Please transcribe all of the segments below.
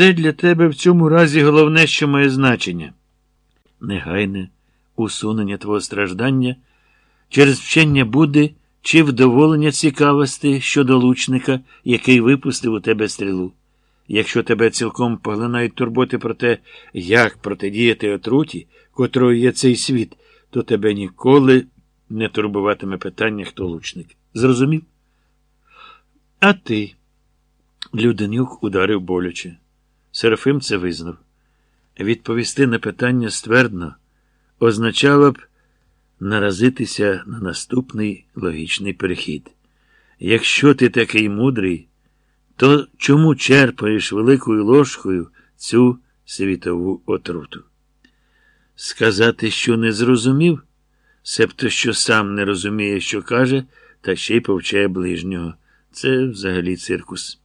Це для тебе в цьому разі головне, що має значення. Негайне усунення твого страждання через вчення Будди чи вдоволення цікавості щодо лучника, який випустив у тебе стрілу. Якщо тебе цілком поглинають турботи про те, як протидіяти отруті, котрою є цей світ, то тебе ніколи не турбуватиме питання, хто лучник. Зрозумів? А ти. Люденюк ударив боляче. Серафим це визнав. Відповісти на питання ствердно означало б наразитися на наступний логічний перехід. Якщо ти такий мудрий, то чому черпаєш великою ложкою цю світову отруту? Сказати, що не зрозумів, себто що сам не розуміє, що каже, та ще й повчає ближнього. Це взагалі циркус.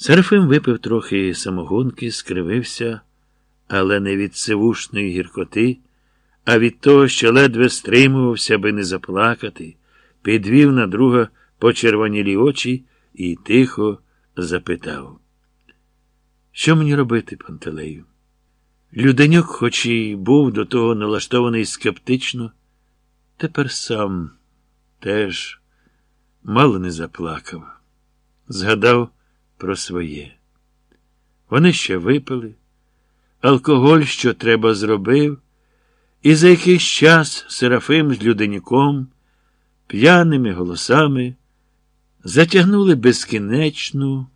Серафим випив трохи самогонки, скривився, але не від сивушної гіркоти, а від того, що ледве стримувався, аби не заплакати, підвів на друга почервонілі очі і тихо запитав. Що мені робити, Пантелею? Люденюк, хоч і був до того налаштований скептично, тепер сам теж мало не заплакав. Згадав про своє. Вони ще випили, алкоголь, що треба, зробив, і за якийсь час Серафим з Люденюком, п'яними голосами, затягнули безкінечну,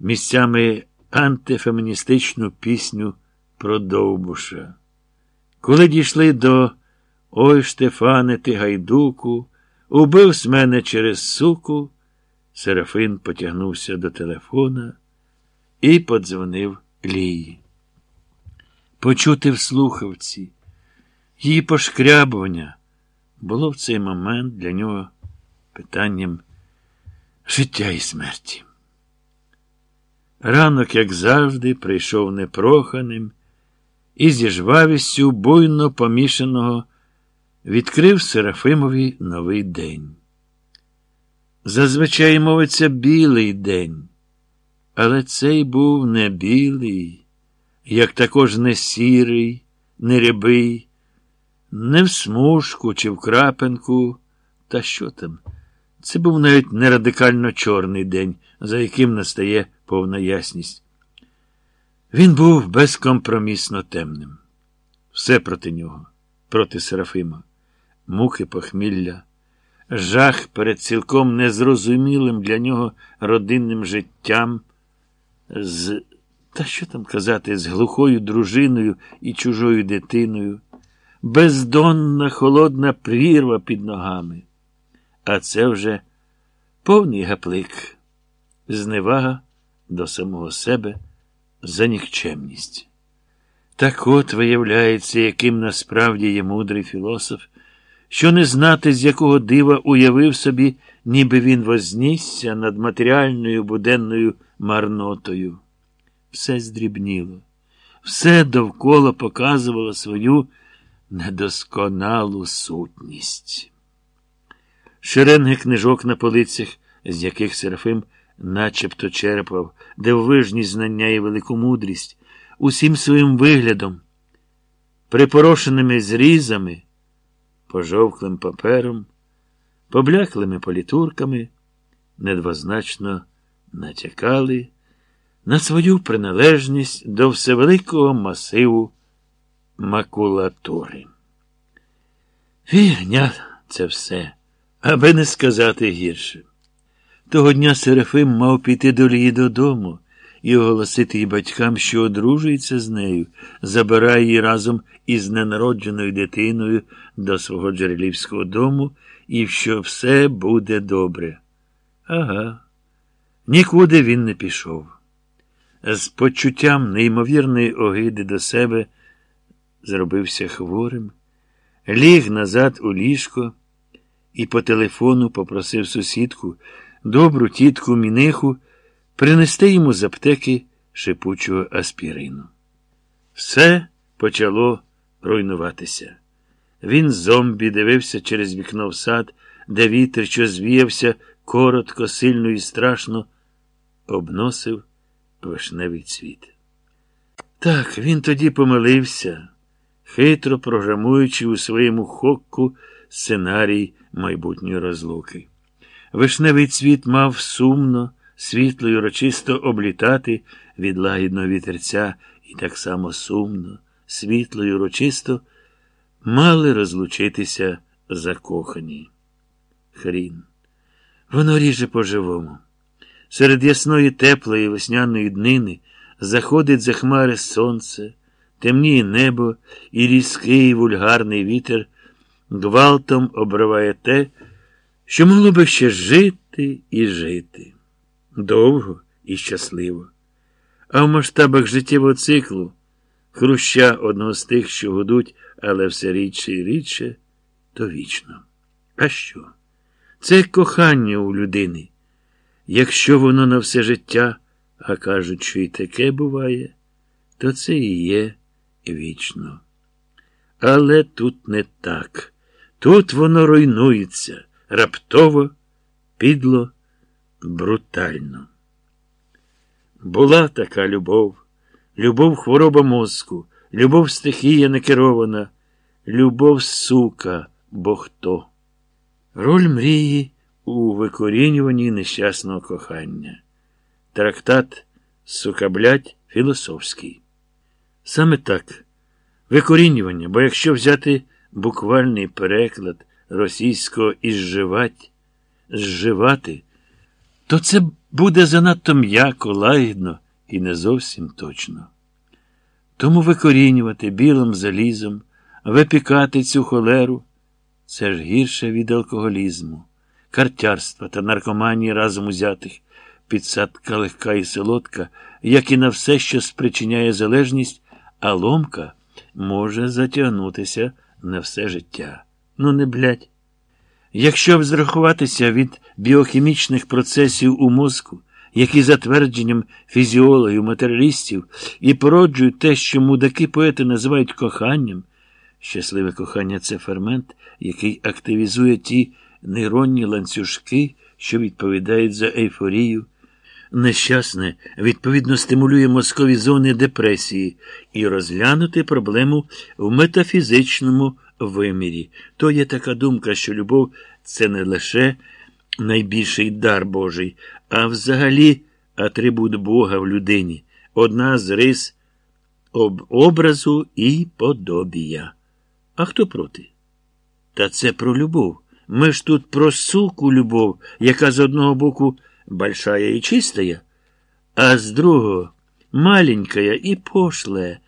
місцями антифеміністичну пісню про Довбуша. Коли дійшли до Ой, Штефане, ти гайдуку, убив з мене через суку, Серафин потягнувся до телефона і подзвонив Лії. Почути в слухавці її пошкрябування було в цей момент для нього питанням життя і смерті. Ранок, як завжди, прийшов непроханим і зі жвавістю буйно помішаного відкрив Серафимові новий день. Зазвичай мовиться білий день, але цей був не білий, як також не сірий, не рябий, не в смужку чи в крапинку, та що там. Це був навіть не радикально чорний день, за яким настає повна ясність. Він був безкомпромісно темним. Все проти нього, проти Серафима, муки похмілля, жах перед цілком незрозумілим для нього родинним життям, з, та що там казати, з глухою дружиною і чужою дитиною, бездонна холодна прірва під ногами. А це вже повний гаплик, зневага до самого себе за нікчемність. Так от виявляється, яким насправді є мудрий філософ, що не знати, з якого дива уявив собі, ніби він вознісся над матеріальною буденною марнотою. Все здрібніло, все довкола показувало свою недосконалу сутність. Шеренги книжок на полицях, з яких Серафим начебто черпав, дивовижні знання і велику мудрість, усім своїм виглядом, припорошеними зрізами, пожовклим папером, побляклими політурками, недвозначно натякали на свою приналежність до всевеликого масиву макулатури. Фігня це все, аби не сказати гірше. Того дня Серафим мав піти до Лії додому і оголосити їй батькам, що одружується з нею, забирає її разом із ненародженою дитиною до свого джерелівського дому і що все буде добре. Ага, нікуди він не пішов. З почуттям неймовірної огиди до себе зробився хворим, ліг назад у ліжко і по телефону попросив сусідку, добру тітку Міниху, принести йому з аптеки шипучого аспірину. Все почало руйнуватися. Він зомбі дивився через вікно в сад, де вітер, що звіявся коротко, сильно і страшно, обносив вишневий цвіт. Так, він тоді помилився, хитро програмуючи у своєму хокку сценарій майбутньої розлуки. Вишневий цвіт мав сумно, світло й урочисто облітати від лагідного вітерця, і так само сумно, світло й урочисто мали розлучитися закохані. Хрін. Воно ріже по-живому. Серед ясної теплої весняної днини заходить за хмари сонце, темніє небо, і різкий вульгарний вітер гвалтом обриває те, що могло би ще жити і жити довго і щасливо. А в масштабах життєвого циклу хруща одного з тих, що гудуть, але все рідше і рідше, то вічно. А що? Це кохання у людини. Якщо воно на все життя, а кажуть, що і таке буває, то це і є вічно. Але тут не так. Тут воно руйнується раптово, підло, брутально. Була така любов, любов хвороба мозку, любов стихія некерована, любов сука, бо хто. Роль мрії у викорінюванні нещасного кохання. Трактат Сукаблять філософський. Саме так. Викорінювання, бо якщо взяти буквальний переклад російського «ізживать», зживати, то це буде занадто м'яко, лагідно і не зовсім точно. Тому викорінювати білим залізом, випікати цю холеру це ж гірше від алкоголізму, картярства та наркоманії разом узятих, підсадка легка і солодка, як і на все, що спричиняє залежність, а ломка може затягнутися на все життя. Ну, не блядь. Якщо абстрахуватися від біохімічних процесів у мозку, які за твердженням фізіологів, матеріалістів і породжують те, що мудаки поети називають коханням, щасливе кохання це фермент, який активізує ті нейронні ланцюжки, що відповідають за ейфорію. Нещасне, відповідно, стимулює мозкові зони депресії і розглянути проблему в метафізичному вимірі. То є така думка, що любов це не лише найбільший дар Божий, а взагалі атрибут Бога в людині, одна з рис об образу і подобія. А хто проти? Та це про любов. Ми ж тут про суку любов, яка з одного боку большая і чистая, а з другого маленькая і пошлая.